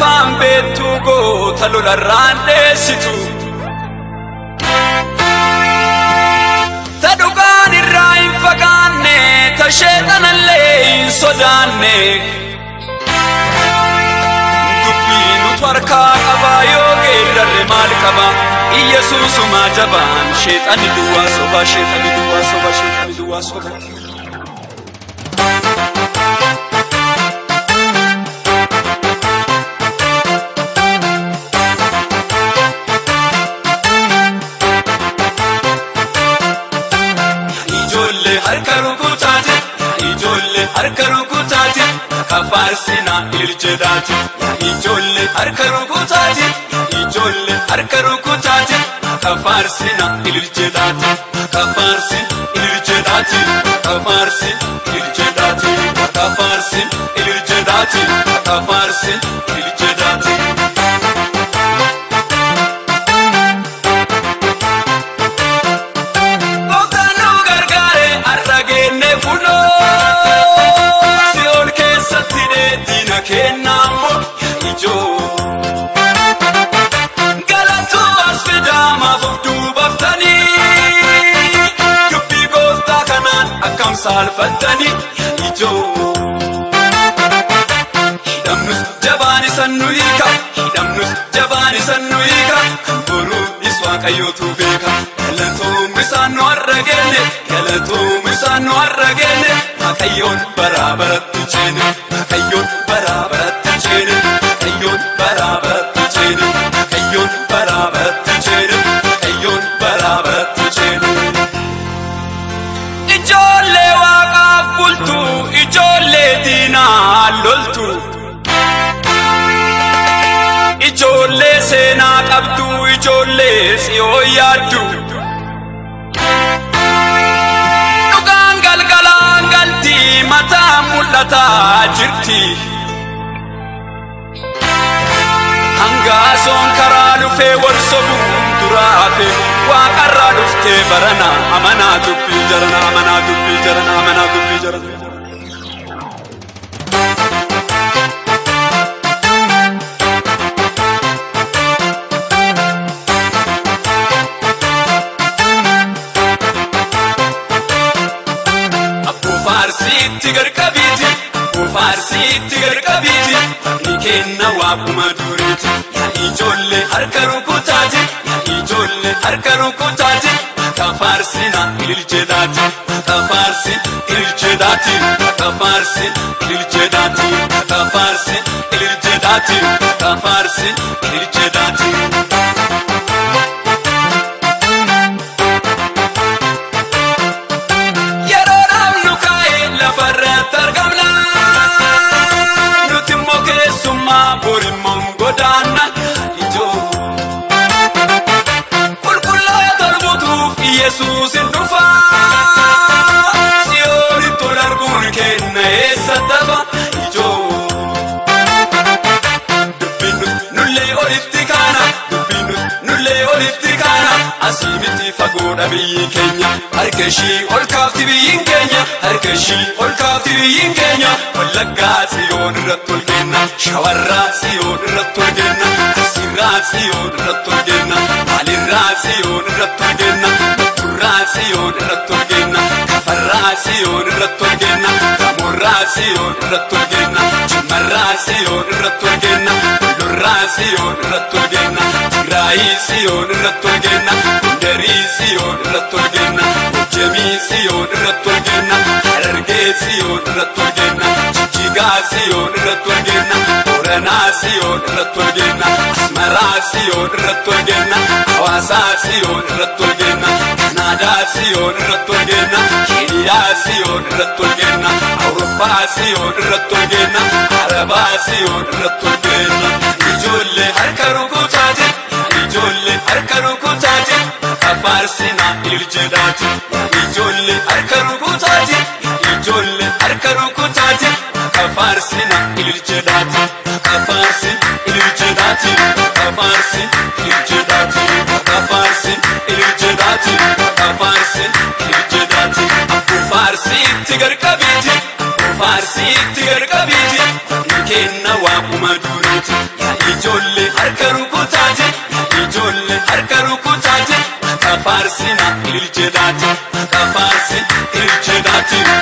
lafaan beektuu goota lolarraan dheessitu. Ta dhugaan irraa hin fagaanne ta sheexanallee hin sodaanne. Dubbii nutu harkaa qabaa yoo geerrarre maal qaba Iyesuusuma jabaan sheexani duwwaa soba sheexani duwwaa soba sheexani duwwaa soba. Kafaarsina iljedhaati ijoollee harka rukutaati ijoollee harka rukutaati kafaarsina iljedhaati kafaarsi iljedhaati kafaarsi iljedhaati kafaarsi iljedhaati akkam saalfattanii ijoo. Hidhamnus jabaan isan nu hiika hidhamnus jabaan isan nu hiika boruunis waaqayyootu beeka galatoomu isaan nu har'a geenne galatoomu isaan nu har'a geenne waaqayyoon baraa baratti ceene seenaa qabdu ijoollee si'oo yaaddu. Dhugaan galgalaan galti mataan mul'ataa jirti. Hangaasoon karaa dhufee wal sobuun duraa hafe waaqarraa dhuftee barana amanaa dubbii jarana amanaa dubbii jarana amanaa dubbii jarana. Faarsiitti garqabiiti abboo faarsiitti garqabiiti waaqni kenna waaquma duriiti yaa ijoollee harka rukutaati yaa ijoollee harka rukutaati waaqa faarsina ililcheedhaati waaqa faarsi ililcheedhaati waaqa faarsi ililcheedhaati waaqa faarsi ililcheedhaati arbutuuf Yesuus hin dhufa. Siyoonitti ol arguun kenna eessa tafa ijoo. Nullee olitti kaana dubbiin nullee olitti kaana asii miti fagoodha biyyi keenya harka ishii ol kaafti biyyiin keenya harka ishii ol kaafti biyyiin keenya wallaggaa siyoon irratti ol kenna shawarraa siyoon irratti ol kenna asirraa siyoon irratti ol kenna maalirraa siyoon irratti ol kenna turraa siyoon irratti ol kenna kafarraa siyoon irratti ol kenna gamoorraa siyoon irratti ol kenna jimmarraa siyoon irratti ol kenna lurraa siyoon irratti ol kenna tigraayii siyoon irratti ol kenna gondarii siyoon irratti ol kenna hojjemii siyoon irratti ol kenna harargee siyoon irratti ol booranaa siyoon irratti ol kenna asmaraa siyoon irratti ol kenna hawaasaa siyoon irratti ol kenna kanaadaa siyoon irratti ol kenna keeniyaa siyoon irratti ol kenna awurooppaa siyoon irratti ol kenna cedacı Kaparsın bir cedacı Parsi, bir cedacı Kaparsın bir cedacı Bu farsi tigir kabici Bu farsi tigir kabici Ülkenna wa kuma Ya ijolle harka rukutacı Ya ijolle harka rukutacı Kaparsın bir cedacı Kaparsın bir cedacı